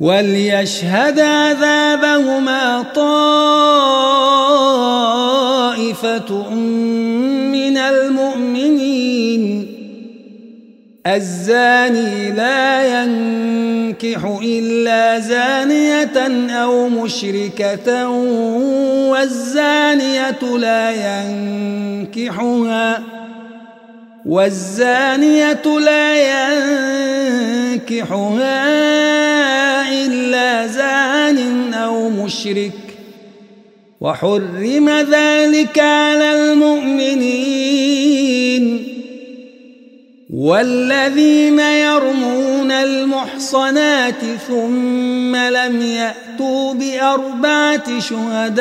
وليشهد عذابهما طائفة من المؤمنين. الزاني لا ينكح إلا زانية أو مشركة والزانية لا ينكحها والزانية لا ينكحها. زان أو مشرك وحرم ذلك على المؤمنين والذين يرمون المحصنات ثم لم يأتوا بأربعة شهداء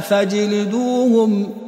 فاجلدوهم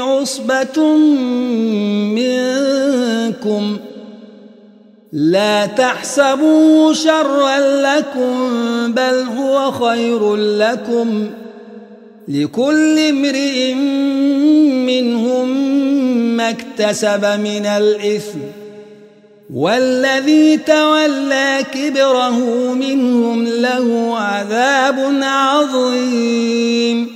عصبة منكم. لا تحسبوا شرا لكم بل هو خير لكم. لكل امرئ منهم ما اكتسب من الإثم. والذي تولى كبره منهم له عذاب عظيم.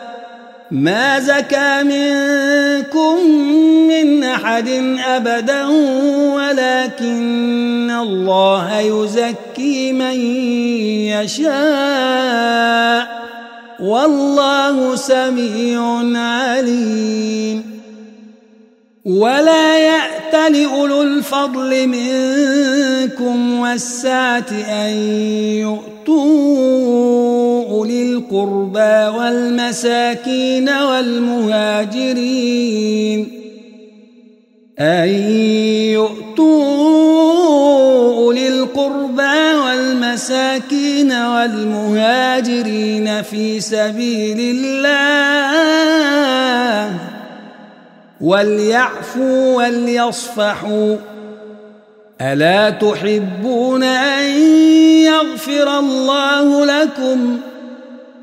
ما زكى منكم من أحد أبدا ولكن الله يزكي من يشاء. والله سميع عليم. ولا يأت لأولو الفضل منكم والسعة أن يؤتوا أولي القربى والمساكين والمهاجرين أن يؤتوا أولي القربى والمساكين والمهاجرين في سبيل الله وليعفوا وليصفحوا. ألا تحبون أن يغفر الله لكم؟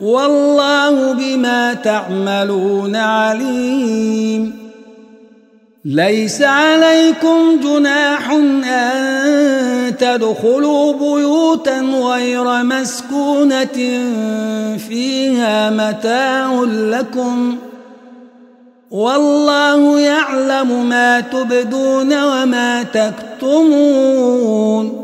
والله بما تعملون عليم. ليس عليكم جناح أن تدخلوا بيوتا غير مسكونة فيها متاع لكم. والله يعلم ما تبدون وما تكتمون.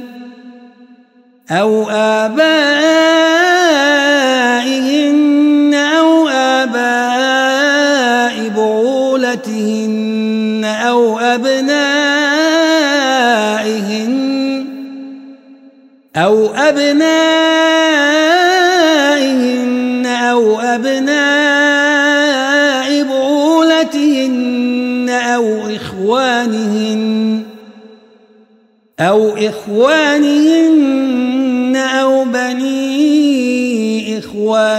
أو آبائهن أو آباء بعولتهن أو أبنائهن أو أبنائهن أو أبناء بعولتهن أو إخوانهن أو إخوانهن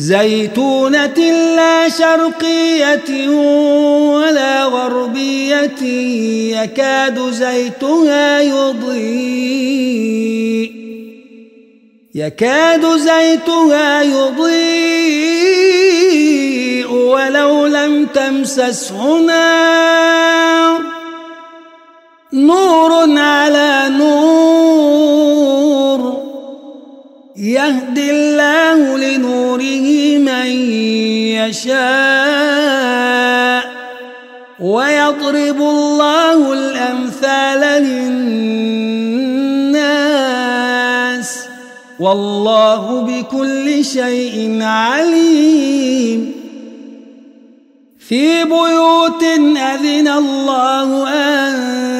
زيتونة لا شرقية ولا غربية يكاد زيتها يضيء. يكاد زيتها يضيء ولو لم تمسسه نار. نور على نور يهدي الله لنوره من يشاء ويضرب الله الأمثال للناس والله بكل شيء عليم. في بيوت أذن الله أن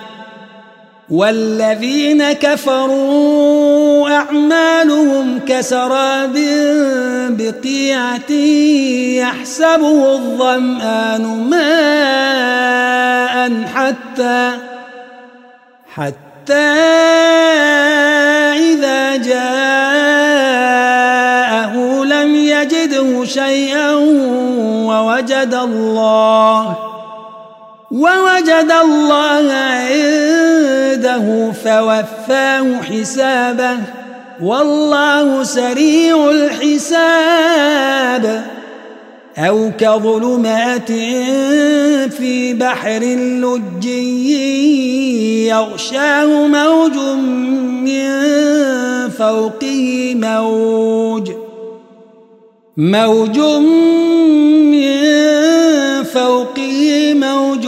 والذين كفروا أعمالهم كسراب بقيعة يحسبه الظمآن ماء حتى حتى إذا جاءه لم يجده شيئا ووجد الله ووجد الله عنده فوفاه حسابه والله سريع الحساب. أو كظلمات في بحر لجي يغشاه موج من فوقه موج. موج من فوقه موج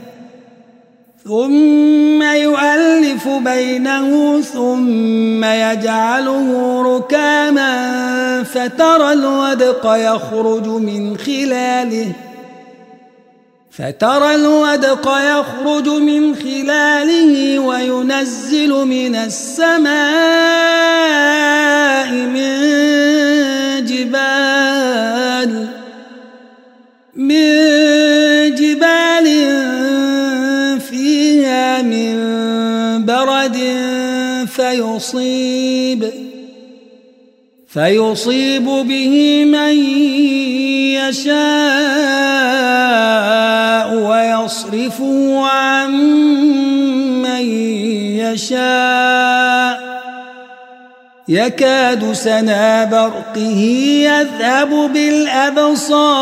ثم يؤلف بينه ثم يجعله ركاما فترى الودق يخرج من خلاله فترى الودق يخرج من خلاله وينزل من السماء من جبال من جبال من برد فيصيب فيصيب به من يشاء ويصرفه عن من يشاء. يكاد سنا برقه يذهب بالأبصار.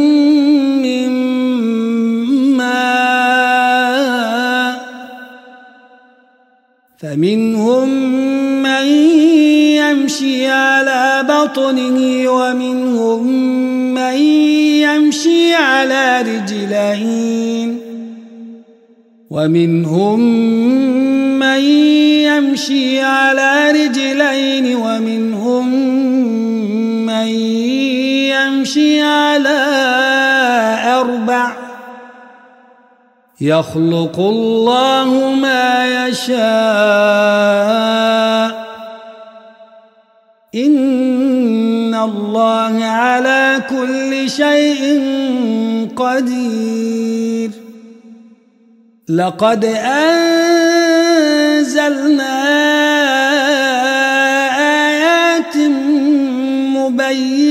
فمنهم من يمشي على بطنه ومنهم من يمشي على رجلين ومنهم من يمشي على رجلين ومنهم من يمشي على يخلق الله ما يشاء. إن الله على كل شيء قدير. لقد أنزلنا آيات مبينات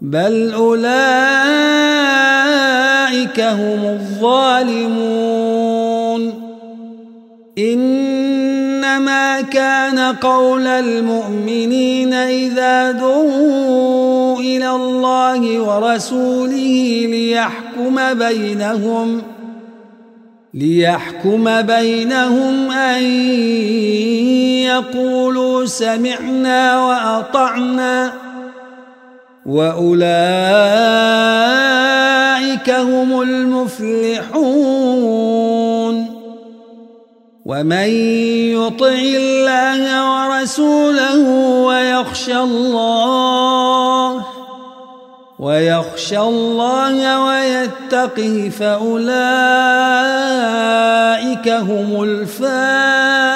بل أولئك هم الظالمون إنما كان قول المؤمنين إذا دعوا إلى الله ورسوله ليحكم بينهم ليحكم بينهم أن يقولوا سمعنا وأطعنا وأولئك هم المفلحون. ومن يطع الله ورسوله ويخشى الله ويخشى الله ويتقه فأولئك هم الفائزون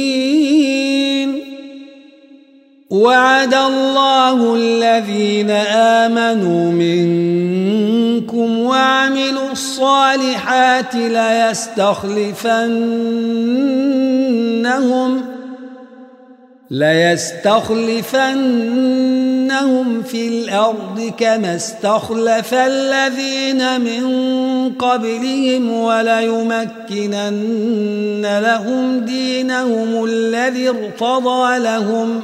وعد الله الذين آمنوا منكم وعملوا الصالحات ليستخلفنهم ليستخلفنهم في الأرض كما استخلف الذين من قبلهم وليمكنن لهم دينهم الذي ارتضى لهم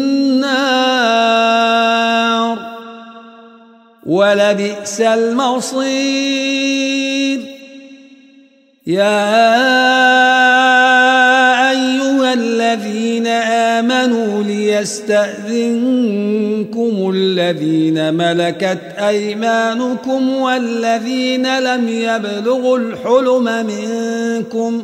ولبئس المصير. يا أيها الذين آمنوا ليستأذنكم الذين ملكت أيمانكم والذين لم يبلغوا الحلم منكم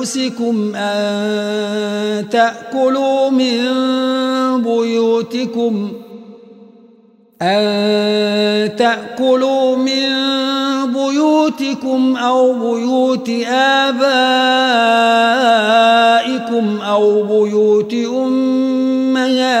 أنفسكم أن تأكلوا من بيوتكم أن تأكلوا من بيوتكم أو بيوت آبائكم أو بيوت أمهاتكم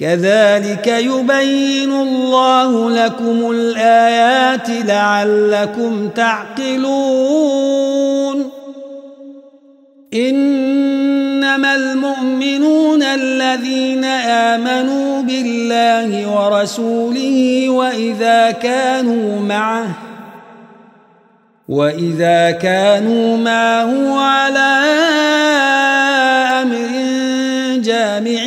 كذلك يبين الله لكم الآيات لعلكم تعقلون. إنما المؤمنون الذين آمنوا بالله ورسوله وإذا كانوا معه وإذا كانوا معه على جامع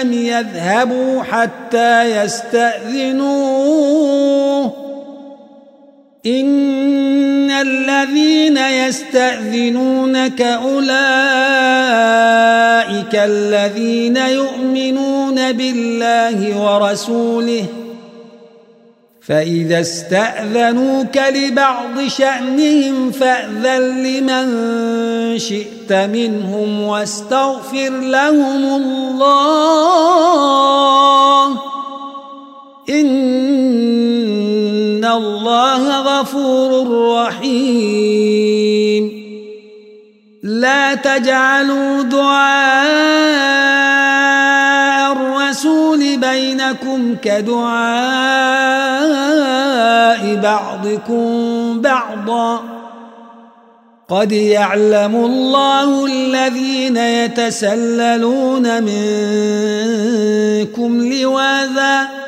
لم يذهبوا حتى يستأذنوه. إن الذين يستأذنونك أولئك الذين يؤمنون بالله ورسوله فإذا استأذنوك لبعض شأنهم فأذن لمن شئت منهم واستغفر لهم الله إن الله غفور رحيم. لا تجعلوا دعاء بينكم كدعاء بعضكم بعضا. قد يعلم الله الذين يتسللون منكم لواذا.